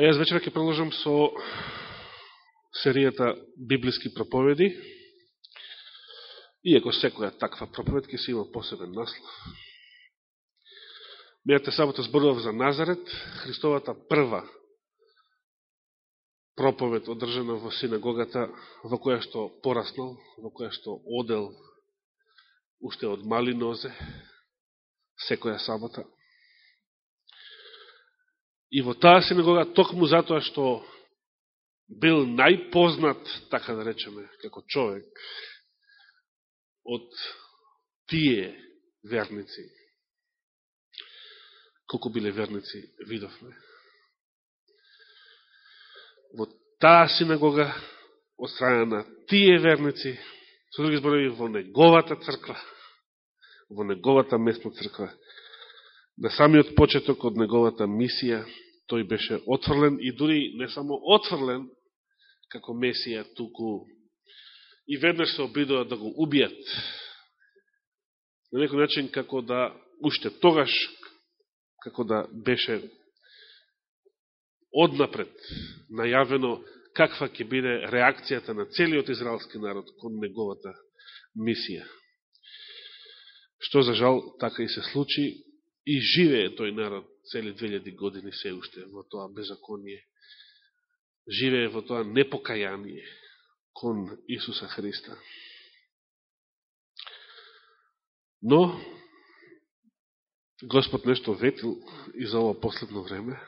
А јас вечера ќе продолжам со серијата библиски проповеди. Иако секоја таква проповед ќе се има посебен наслов. Мејате сабота зборував за Назарет, Христовата прва проповед одржана во синагогата, во која што пораснал, во која што одел уште од мали нозе, секоја сабота. И во таа синагога, токму затоа што бил најпознат, така да речеме, како човек, од тие верници. Колку биле верници, видовме во таа синагога од страна на тие верници, со други зборови во неговата црква, во неговата местна црква, на самиот почеток од неговата мисија, тој беше отврлен и дури не само отврлен како Месија, туку и веднаш се обидува да го убијат. На некој начин како да, уште тогаш, како да беше однапред најавено каква ќе биде реакцијата на целиот израелски народ кон неговата мисија. Што за жал така и се случи и живее тој народ цели 2000 години се уште во тоа беззаконие. Живее во тоа непокаяние кон Исуса Христа. Но, Господ нешто ветил и за ова последно време,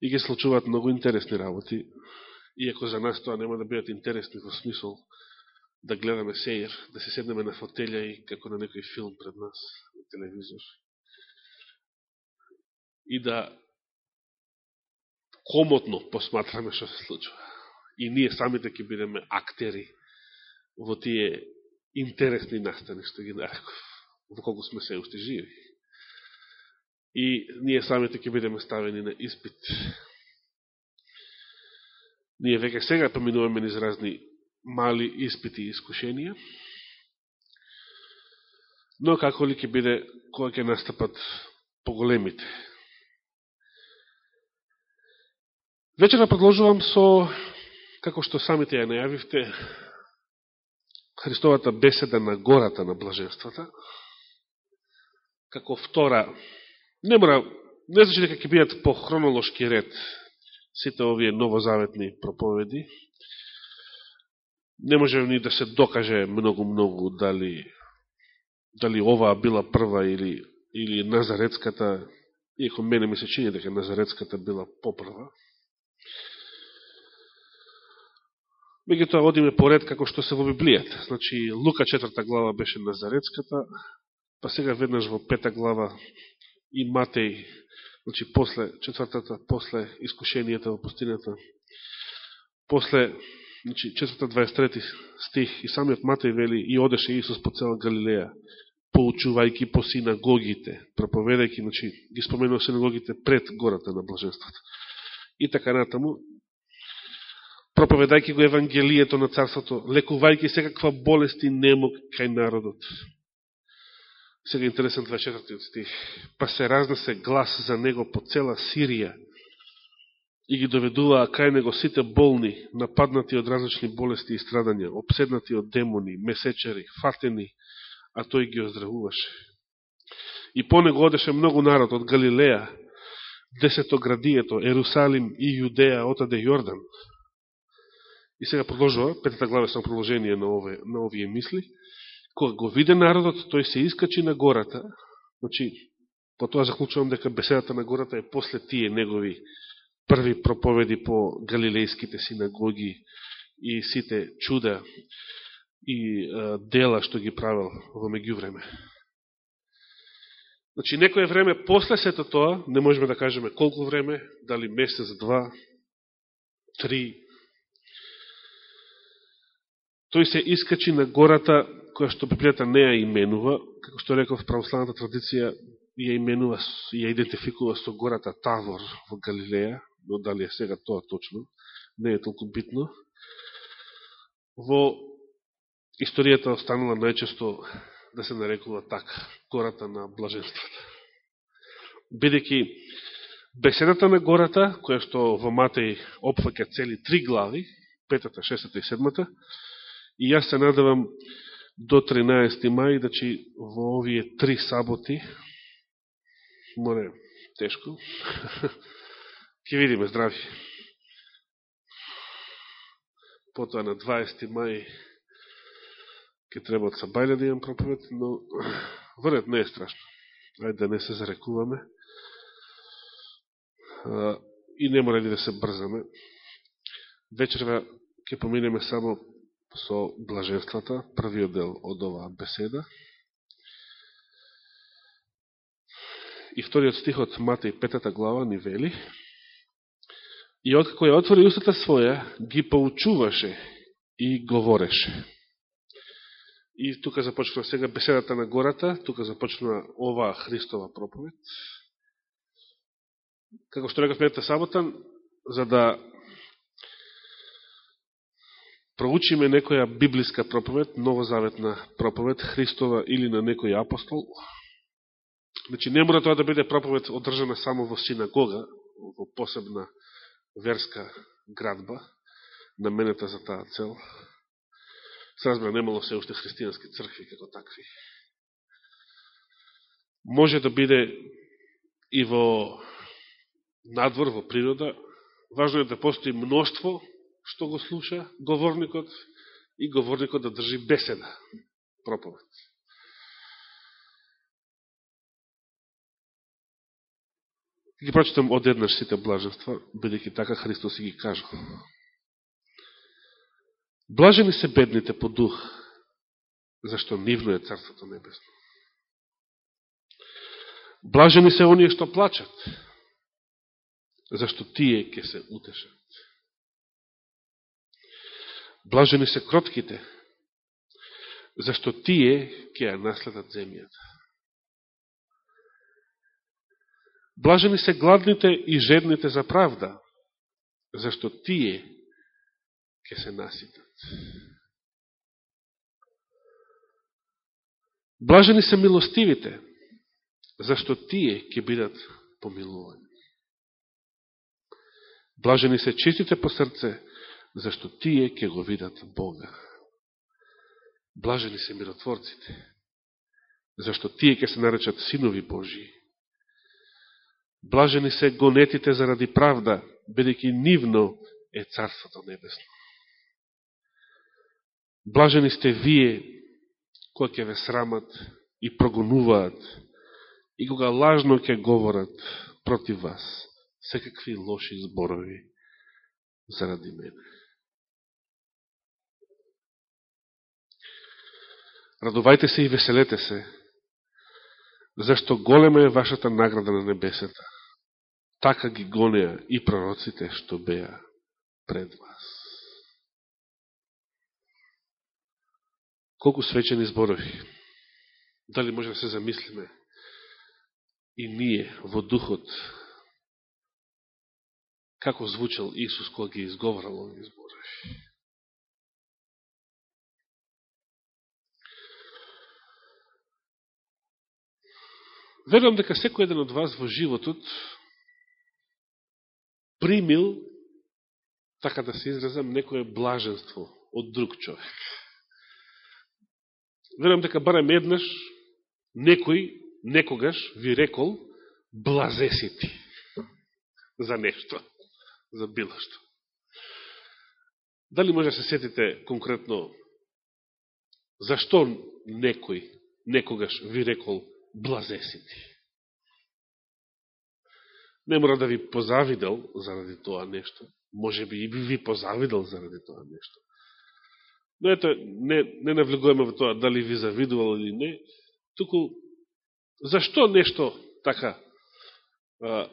и ги случуваат многу интересни работи, иако за нас тоа нема да бидат интересни во смисол да гледаме сејер, да се седнеме на фотелја и како на некој филм пред нас, на телевизор. И да комотно посматраме што се случува. И ние самите ќе бидеме актери во тие интересни настани што ги нареков, во колку сме се уште живи и ние самите ќе бидеме ставени на испит. Ние веќе сега поминуваме низ разни мали испити и искушенија, но како ли ќе биде кога ќе настапат поголемите. Вечера продолжувам со, како што самите ја најавивте, Христовата беседа на гората на блаженствата, како втора Не мора, не значи дека ќе бидат по хронолошки ред сите овие новозаветни проповеди. Не може ни да се докаже многу-многу дали, дали оваа била прва или, или Назаретската, иако мене ми се чини дека Назаретската била попрва. Меѓутоа одиме поред како што се во Библијата. Значи, Лука 4 глава беше Назаретската, па сега веднаш во пета глава и Матеј, значи после четвртата, после искушенијата во пустината, после значи, четврта 23 стих, и самиот Матеј вели, и одеше Исус по цела Галилеја, поучувајки по синагогите, проповедајки, значи, ги споменува синагогите пред гората на блаженството. И така натаму, проповедајки го Евангелието на Царството, лекувајки секаква болест и немок кај народот. Сега интересен 24 стих. Па се разнесе глас за него по цела Сирија и ги доведуваа кај него сите болни, нападнати од различни болести и страдања, обседнати од демони, месечери, фатени, а тој ги оздравуваше. И по него одеше многу народ од Галилеја, десетоградието, Ерусалим и Јудеја, отаде Јордан. И сега продолжува, петата глава само продолжение на, овие, на овие мисли кога го виде народот, тој се искачи на гората, значи, по тоа заклучувам дека беседата на гората е после тие негови први проповеди по галилејските синагоги и сите чуда и а, дела што ги правил во меѓувреме. Значи, некој време после сето тоа, не можеме да кажеме колку време, дали месец, два, три, тој се искачи на гората која што Библијата не ја именува, како што реков православната традиција, ја именува, ја идентификува со гората Тавор во Галилеја, но дали е сега тоа точно, не е толку битно. Во историјата останала најчесто да се нарекува така, гората на блаженството. Бидеќи Беседата на гората, која што во Матеј опфаќа цели три глави, петата, шестата и седмата, и јас се надавам до 13. мај, значи во овие три саботи, море, тешко, ќе видиме здрави. Потоа на 20. мај ќе треба од Сабајле да имам проповед, но вред не е страшно. Ајде да не се зарекуваме. И не мора да се брзаме. Вечерва ќе поминеме само со блаженствата, првиот дел од оваа беседа. И вториот стих од Матеј петата глава ни вели И откако ја отвори устата своја, ги поучуваше и говореше. И тука започнува сега беседата на гората, тука започнува оваа Христова проповед. Како што рекав мината сабота, за да проучиме некоја библиска проповед, новозаветна проповед, Христова или на некој апостол, значи не мора тоа да биде проповед одржана само во синагога, во посебна верска градба, наменета за таа цел, се разбира, немало се уште христијански цркви како такви. Може да биде и во надвор, во природа. Важно е да постои мноштво што го слуша говорникот и говорникот да држи беседа, проповед. Ги прочитам одеднаш сите блаженства, бидеќи така Христос и ги кажа. Блажени се бедните по дух, зашто нивно е Царството Небесно. Блажени се оние што плачат, зашто тие ќе се утешат. Блажени се кротките, зашто тие ќе ја наследат земјата. Блажени се гладните и жедните за правда, зашто тие ќе се наситат. Блажени се милостивите, зашто тие ќе бидат помилувани. Блажени се чистите по срце, зашто тие ќе го видат Бога. Блажени се миротворците, зашто тие ќе се наречат синови Божии. Блажени се гонетите заради правда, бидејќи нивно е Царството Небесно. Блажени сте вие, кои ќе ве срамат и прогонуваат, и кога лажно ќе говорат против вас, секакви лоши зборови заради мене. Радувајте се и веселете се, зашто голема е вашата награда на небесата. Така ги гонеа и пророците што беа пред вас. Колку свечени зборови. Дали може да се замислиме и ние во духот како звучал Исус кога ги изговорал овие зборови. Верувам дека секој еден од вас во животот примил, така да се изразам, некое блаженство од друг човек верувам дека барем еднаш некој, некогаш ви рекол блазе си ти за нешто, за било што. Дали може да се сетите конкретно зашто некој некогаш ви рекол блазе си ти? Не мора да ви позавидел заради тоа нешто. Може би и би ви позавидел заради тоа нешто. Но ето, не, не навлегуваме во тоа дали ви завидувал или не, туку зашто нешто така, а,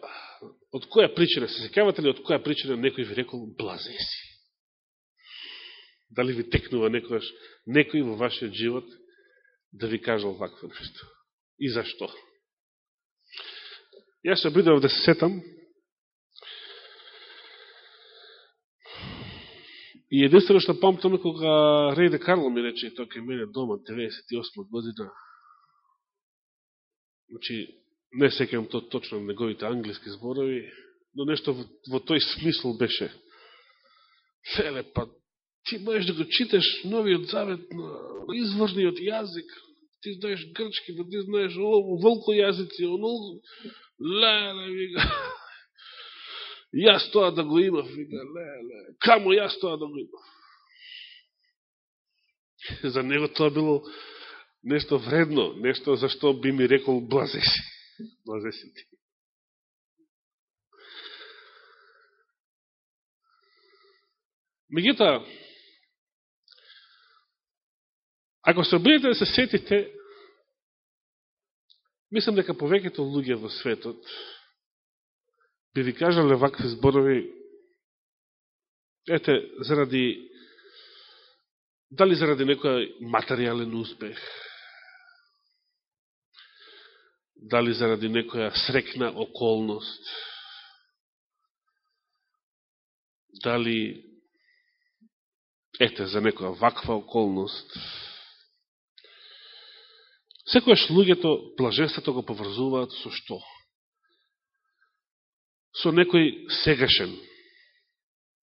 од која причина, се секавате ли од која причина некој ви рекол блазе си? Дали ви текнува некојаш некој во вашиот живот да ви кажал вакво нешто? И зашто? Јас се обидував да се сетам И единствено што памтаме кога Рейде Карло ми рече, тој кај мене дома, 98 година, значи, не секам то точно неговите англиски зборови, но нешто во, во тој смисол беше. Феле, па ти можеш да го читаш новиот завет на изворниот јазик, ти знаеш грчки, да ти знаеш волко јазици, оно, леле, вика, јас тоа да го имав, вика, леле, камо јас тоа да го имав. За него тоа било нешто вредно, нешто за што би ми рекол блазеси. Блазеси ти. Меѓутоа, ако се обидете да се сетите, мислам дека повеќето луѓе во светот би ви кажале вакви зборови, ете, заради, дали заради некој материјален успех, дали заради некоја срекна околност, дали ете за некоја ваква околност. Секојаш луѓето блаженството го поврзуваат со што? Со некој сегашен,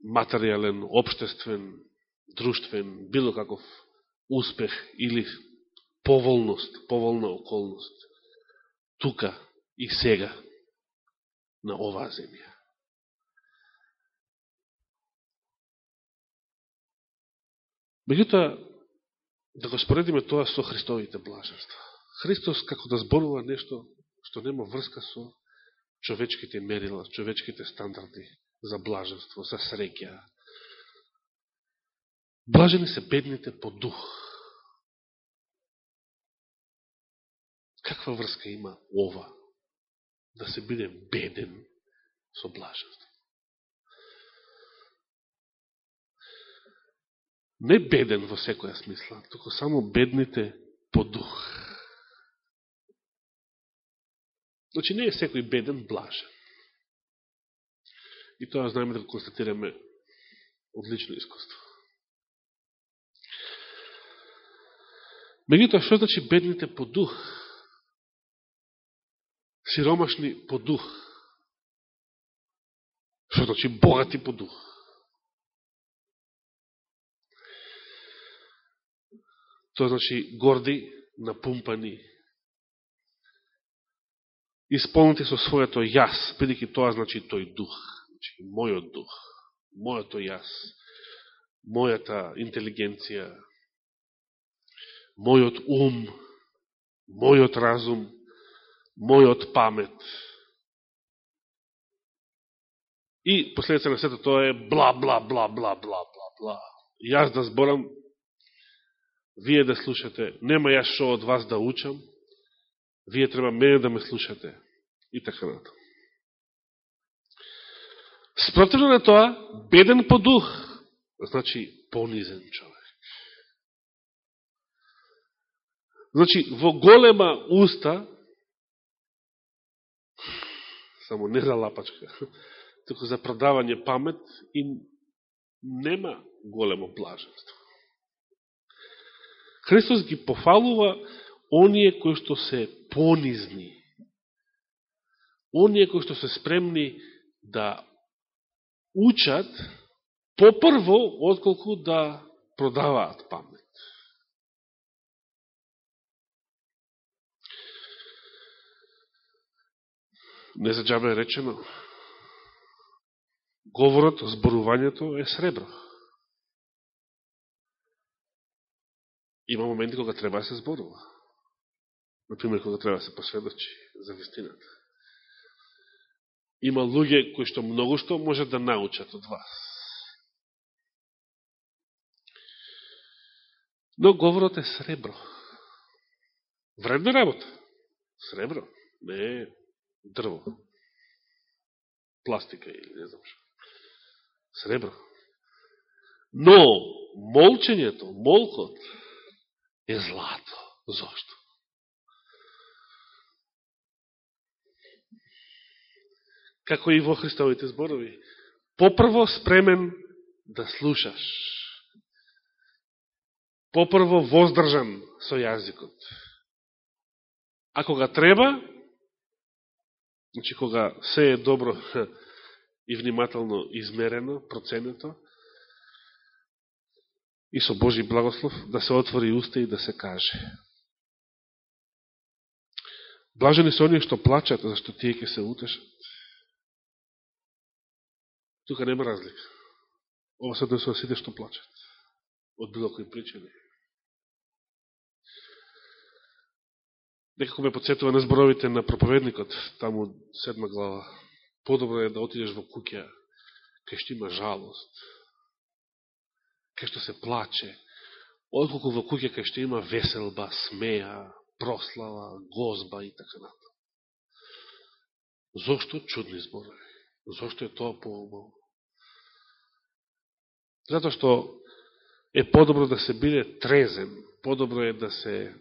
материјален, обштествен, друштвен, било каков успех или поволност, поволна околност тука и сега на оваа земја. Меѓутоа, да го споредиме тоа со Христовите блаженства. Христос како да зборува нешто што нема врска со човечките мерила, човечките стандарди за блаженство, за среќа. Блажени се бедните по дух. Каква врска има ова да се биде беден со блаженство? Не беден во секоја смисла, туку само бедните по дух. Значи не е секој беден блажен. И тоа знаеме да го констатираме одлично искуство. Меѓутоа, што значи бедните по дух? сиромашни по дух. Што значи богати по дух? Тоа значи горди, напумпани, Исполнете со своето јас, бидеќи тоа значи тој дух, значи мојот дух, мојото јас, мојата интелигенција, мојот ум, мојот разум, мојот памет. И последица на сето тоа е бла, бла, бла, бла, бла, бла, бла. Јас да зборам, вие да слушате. Нема јас шо од вас да учам, вие треба мене да ме слушате. И така нато. Спротивно на тоа, беден по дух, значи понизен човек. Значи, во голема уста, само не за лапачка, туку за продавање памет и нема големо блаженство. Христос ги пофалува оние кои што се понизни, оние кои што се спремни да учат попрво, отколку да продаваат памет. не за джабе е речено. Говорот, зборувањето е сребро. Има моменти кога треба да се зборува. Например, кога треба да се посведочи за вистината. Има луѓе кои што многу што можат да научат од вас. Но говорот е сребро. Вредна работа. Сребро. Не е дрво, пластика или не знам што, сребро. Но молчењето, молкот е злато. Зошто? Како и во Христовите зборови. Попрво спремен да слушаш. Попрво воздржан со јазикот. А кога треба, Значи, кога се е добро и внимателно измерено, проценето, и со Божи благослов да се отвори уста и да се каже. Блажени се оние што плачат, зашто тие ќе се утешат. Тука нема разлика. Ова се однесува сите што плачат. Од било кои причини. Некако ме подсетува на зборовите на проповедникот, таму седма глава. Подобро е да отидеш во куќа, кај што има жалост, кај што се плаче, отколку во куќа кај што има веселба, смеја, прослава, гозба и така натаму. Зошто чудни зборови? Зошто е тоа поубаво? Зато што е подобро да се биде трезен, подобро е да се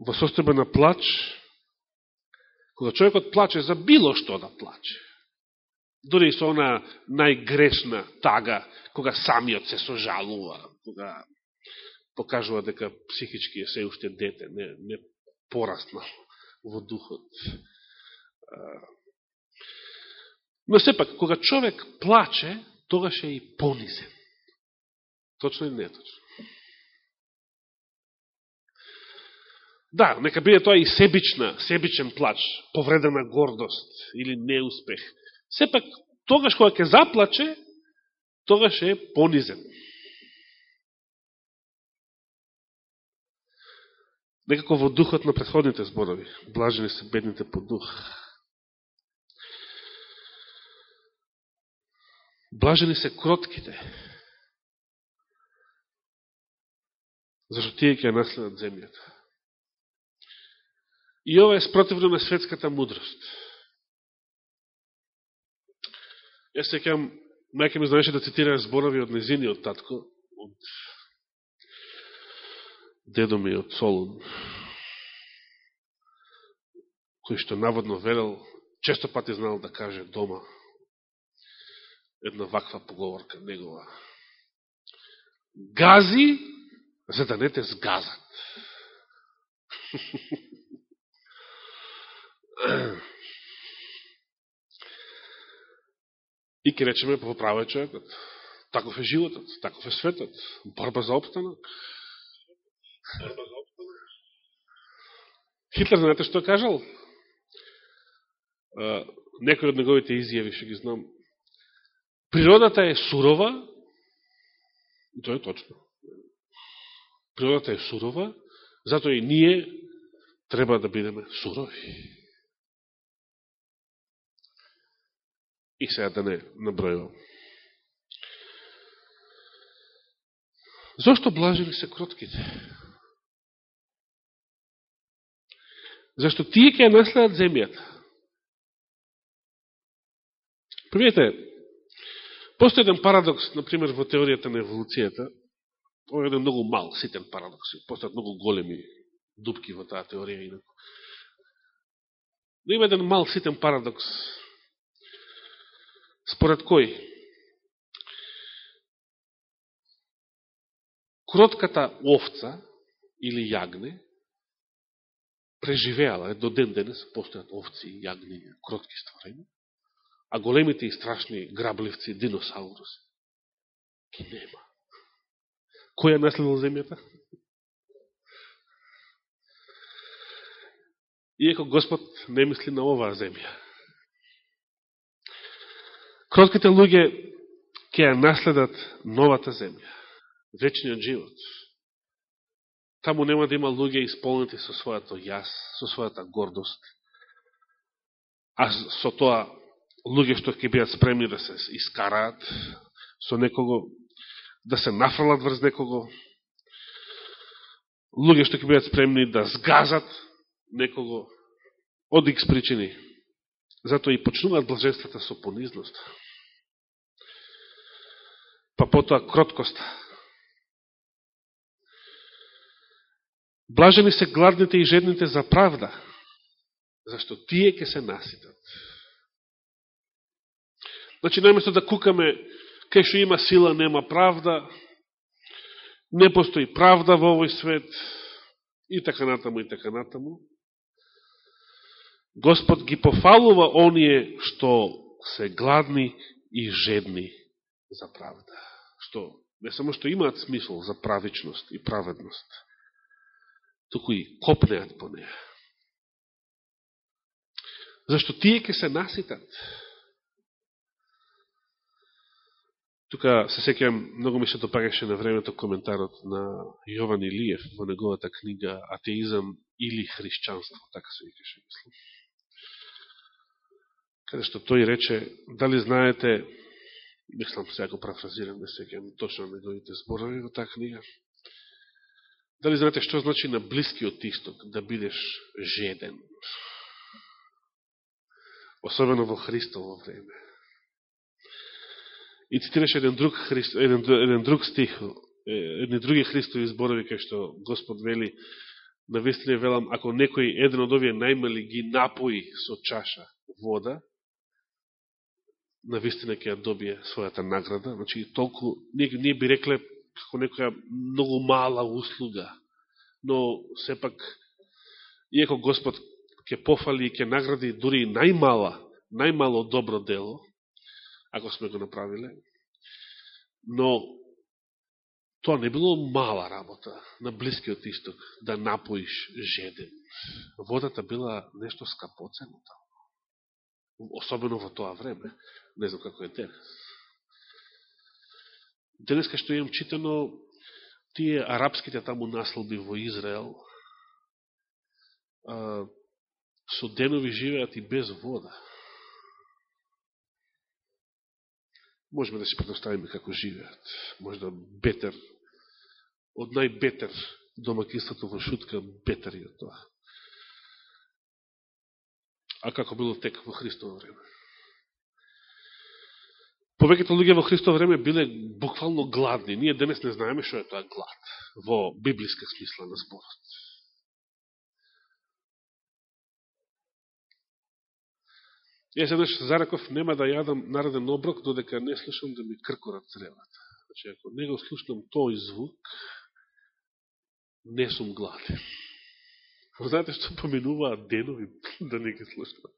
во состојба на плач, кога човекот плаче за било што да плаче, дори и со она најгрешна тага, кога самиот се сожалува, кога покажува дека психички е се уште дете, не, не пораснал во духот. Но сепак, кога човек плаче, тогаш е и понизен. Точно или не точно? Да, нека биде тоа и себична, себичен плач, повредена гордост или неуспех. Сепак, тогаш кога ќе заплаче, тогаш е понизен. Некако во духот на предходните зборови. Блажени се бедните по дух. Блажени се кротките. Зашто тие ќе наследат земјата. И ова е спротивно на светската мудрост. Јас секам, мајка ми знаеше да цитира зборови од незиниот татко, од дедо ми од Солун, кој што наводно верел, често пати знал да каже дома една ваква поговорка негова. Гази, за да не те сгазат. И ке речеме, поправа човекот. Таков е животот, таков е светот. Борба за обстанок. Хитлер, знаете што кажал? Некој од неговите изјави, што ги знам. Природата е сурова, и тоа е точно. Природата е сурова, затоа и ние треба да бидеме сурови. И сега да не набројувам. Зошто блажени се кротките? Зашто тие ќе наследат земјата. Примете, постои еден парадокс, например, во теоријата на еволуцијата, ова е еден многу мал, ситен парадокс, постојат многу големи дупки во таа теорија инако. Но има еден мал, ситен парадокс, според кој? Кротката овца или јагне преживеала, до ден денес постојат овци, и јагни, кротки створени, а големите и страшни грабливци, диносауруси, ги нема. Кој е наследил земјата? Иеко Господ не мисли на оваа земја. Кротките луѓе ќе ја наследат новата земја, вечниот живот таму нема да има луѓе исполнети со својато јас, со својата гордост, а со тоа луѓе што ќе бидат спремни да се искараат со некого, да се нафрлат врз некого, луѓе што ќе бидат спремни да сгазат некого од икс причини. Затоа и почнуваат блаженствата со понизност. Па потоа кроткоста, Блажени се гладните и жедните за правда, зашто тие ќе се наситат. Значи, најместо да кукаме, кај што има сила, нема правда, не постои правда во овој свет, и така натаму, и така натаму, Господ ги пофалува оние што се гладни и жедни за правда. Што не само што имаат смисол за правичност и праведност, туку и копнеат по неја. Зашто тие ке се наситат. Тука се секјам, многу ми се допагаше на времето коментарот на Јован Илиев во неговата книга Атеизам или хришćанство, така се викаше, мислам. Каде што тој рече, дали знаете, мислам се ако прафразирам, не секјам точно неговите зборови во таа книга, дали знаете што значи на блискиот исток да бидеш жеден? Особено во Христово време и цитираше еден друг, Христ, еден, еден друг стих, едни други Христови зборови, кај што Господ вели, на вистина велам, ако некој еден од овие најмали ги напои со чаша вода, на вистина ќе ја добие својата награда. Значи, толку, ние, ние би рекле како некоја многу мала услуга, но сепак, иако Господ ќе пофали и ќе награди дури најмала, најмало добро дело, ако сме го направиле. Но тоа не било мала работа на Блискиот Исток да напоиш жеден. Водата била нешто скапоцено таму. Особено во тоа време. Не знам како е денес. Денеска што имам читано, тие арапските таму наслоби во Израел, со денови живеат и без вода. Можеме да се предоставиме како живеат. Може да бетер, од најбетер домакинството во шутка, бетер и од тоа. А како било тек во Христово време? Повеќето луѓе во Христово време биле буквално гладни. Ние денес не знаеме што е тоа глад во библиска смисла на зборот. Јас седнаш зареков нема да јадам нареден оброк, додека не слушам да ми кркорат цревата. Значи, ако не го слушам тој звук, не сум гладен. Знаете што поминуваат денови да не ги слушам?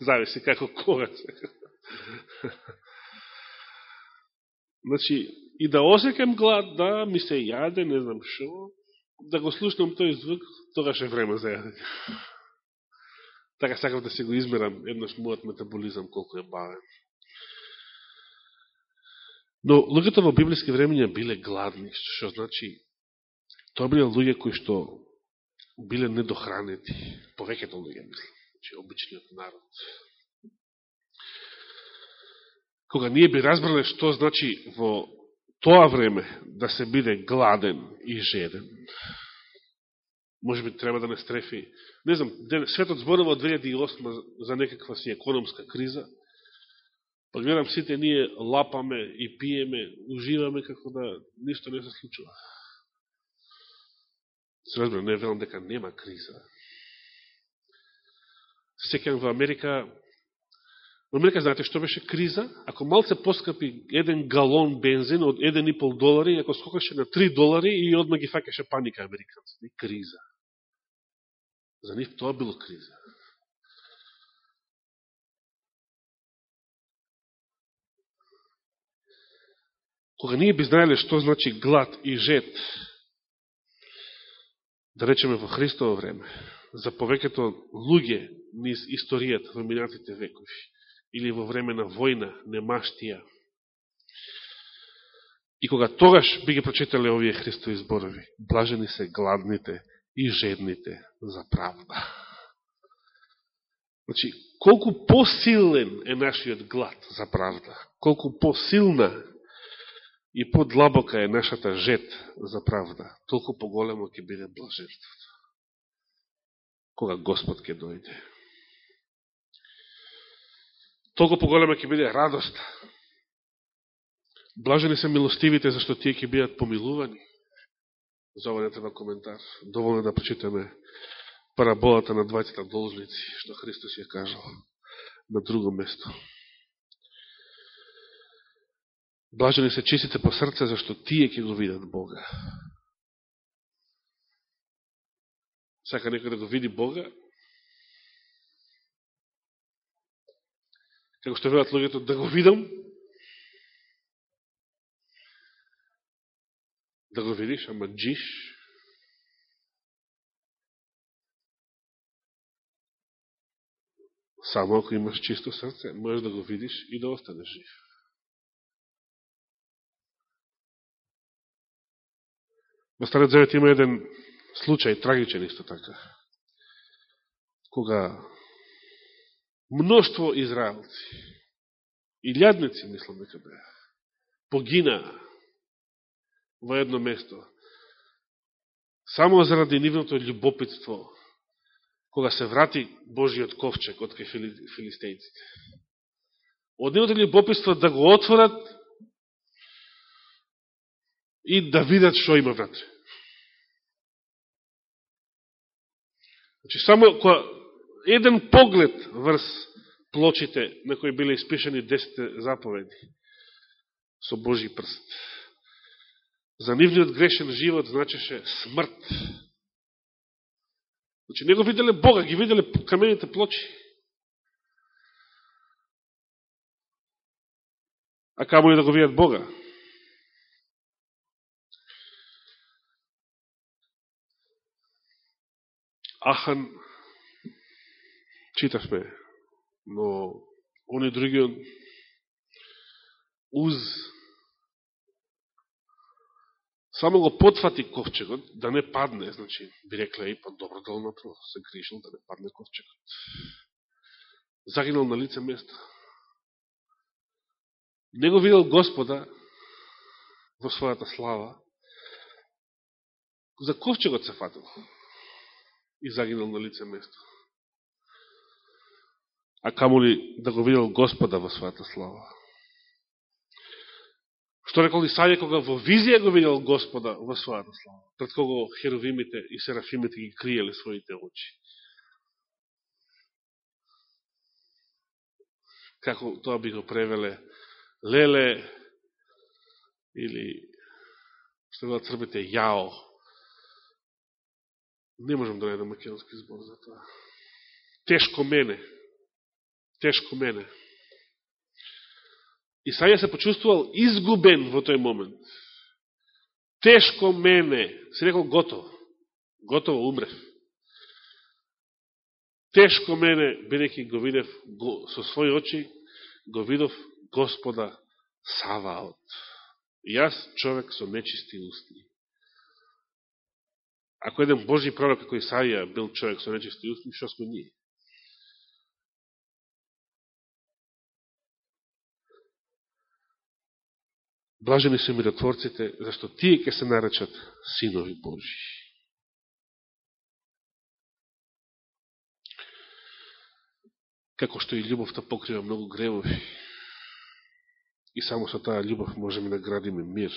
Зависи како кога се. Значи, и да осекам глад, да, ми се јаде, не знам шо, да го слушам тој звук, тогаш е време за јадење. Така сакам да се го измерам еднаш мојот метаболизам колко е бавен. Но луѓето во библиски времења биле гладни, што значи тоа биле луѓе кои што биле недохранети, повеќето луѓе мислам, че обичниот народ. Кога ние би разбрале што значи во тоа време да се биде гладен и жеден, може би треба да не стрефи. Не знам, светот зборува од 2008 за некаква си економска криза, па гледам сите ние лапаме и пиеме, уживаме како да ништо не се случува. Се не велам дека нема криза. Секам во Америка, во Америка знаете што беше криза? Ако малце поскапи еден галон бензин од 1,5 долари, ако скокаше на 3 долари и одма ги факеше паника американците. Криза. За нив тоа било криза. Кога ние би знаеле што значи глад и жет, да речеме во Христово време, за повеќето луѓе низ историјата во минатите векови, или во време на војна, немаштија, и кога тогаш би ги прочитале овие Христови зборови, блажени се гладните, и жедните за правда. Значи, колку посилен е нашиот глад за правда, колку посилна и подлабока е нашата жет за правда, толку поголемо ќе биде блаженството. Кога Господ ќе дојде. Толку поголема ќе биде радост. Блажени се милостивите, зашто тие ќе бидат помилувани. За ова не треба коментар. Доволно да прочитаме параболата на двајцата должници, што Христос ја кажал на друго место. Блажени се чистите по срце, зашто тие ќе го видат Бога. Сака некој да го види Бога? Како што велат луѓето, да го видам, да го видиш, ама джиш, само ако имаш чисто срце, можеш да го видиш и да останеш жив. Во Стариот Завет има еден случај, трагичен исто така, кога мноштво израелци, илјадници, мислам дека беа, погина во едно место, само заради нивното љубопитство, кога се врати Божиот ковчег од кај филистејците. Од нивното љубопитство да го отворат и да видат што има внатре. Значи, само кога еден поглед врз плочите на кои биле испишани 10 заповеди со Божи прст. За нивниот грешен живот значеше смрт. Значи, не го виделе Бога, ги виделе камените плочи. А камо и да го видат Бога? Ахан, читавме, но они другиот уз само го потфати ковчегот, да не падне, значи, би рекле и под добро дел направо, се грижил да не падне ковчегот. Загинал на лице место. Не го видел Господа во својата слава, за ковчегот се фатил и загинал на лице место. А камо ли да го видел Господа во својата слава. Што рекол Исаја кога во визија го видел Господа во својата слава, пред кого херовимите и серафимите ги криеле своите очи. Како тоа би го превеле леле или што го црбите јао Не можам да најдам македонски збор за тоа. Тешко мене. Тешко мене. Исаја се почувствувал изгубен во тој момент. Тешко мене. Се рекол готово. Готово умрев. Тешко мене, бидеќи го видев го, со своји очи, го видов Господа Саваот. Јас човек со нечисти устни. Ако еден Божи пророк како Исаија бил човек со нечисти устни, што сме ние? Блажени се миротворците, зашто тие ќе се наречат синови Божи. Како што и љубовта покрива многу гревови. И само со таа љубов можеме да градиме мир.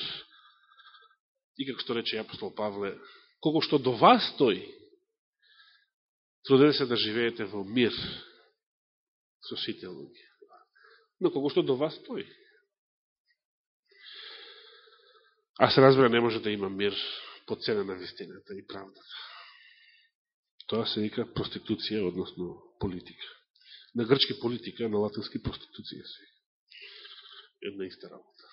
И како што рече апостол Павле, колко што до вас тој, трудете се да живеете во мир со сите луѓе. Но колко што до вас тој. А се разбира, не може да има мир по цена на вистината и правдата. Тоа се вика проституција, односно политика. На грчки политика, на латински проституција се Една иста работа.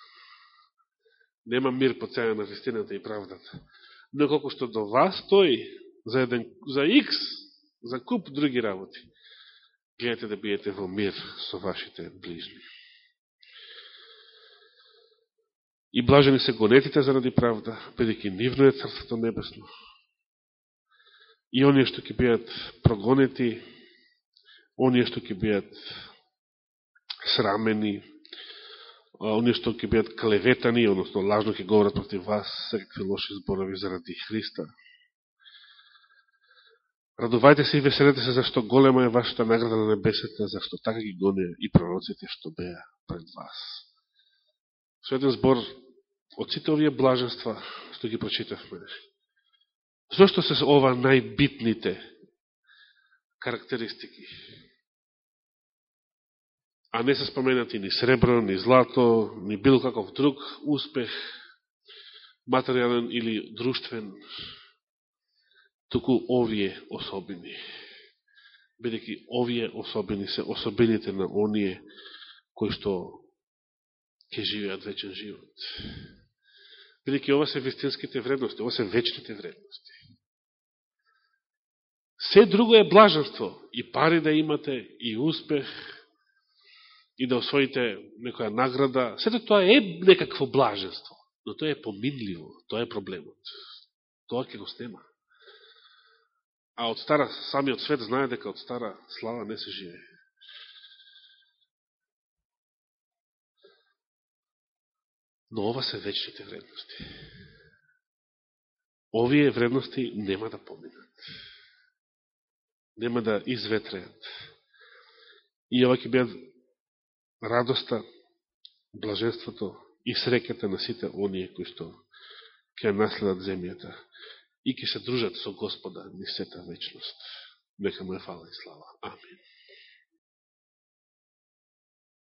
Нема мир по цена на вистината и правдата но колко што до вас тој за, еден, за X, за куп други работи, гледате да биете во мир со вашите ближни. И блажени се гонетите заради правда, бидеќи нивно е Царството Небесно. И оние што ќе бидат прогонети, оние што ќе бидат срамени, оние што ќе бидат клеветани, односно лажно ќе говорат против вас, секакви лоши зборови заради Христа. Радувајте се и веселете се, зашто голема е вашата награда на небесата, зашто така ги гоне и пророците што беа пред вас. Со еден збор од сите овие блаженства што ги прочитавме. Зошто се ова најбитните карактеристики а не се споменати ни сребро, ни злато, ни бил каков друг успех, материален или друштвен, туку овие особини. Бидеќи овие особини се особините на оние кои што ќе живеат вечен живот. Бидеќи ова се вистинските вредности, ова се вечните вредности. Се друго е блаженство. И пари да имате, и успех, и да освоите некоја награда. Сето тоа е некакво блаженство, но тоа е поминливо, тоа е проблемот. Тоа ќе го снема. А од стара, самиот свет знае дека од стара слава не се живее. Но ова се вечните вредности. Овие вредности нема да поминат. Нема да изветреат. И ова ќе бидат радоста, блаженството и среката на сите оние кои што ќе наследат земјата и ќе се дружат со Господа ни сета вечност. Нека му е фала и слава. Амин.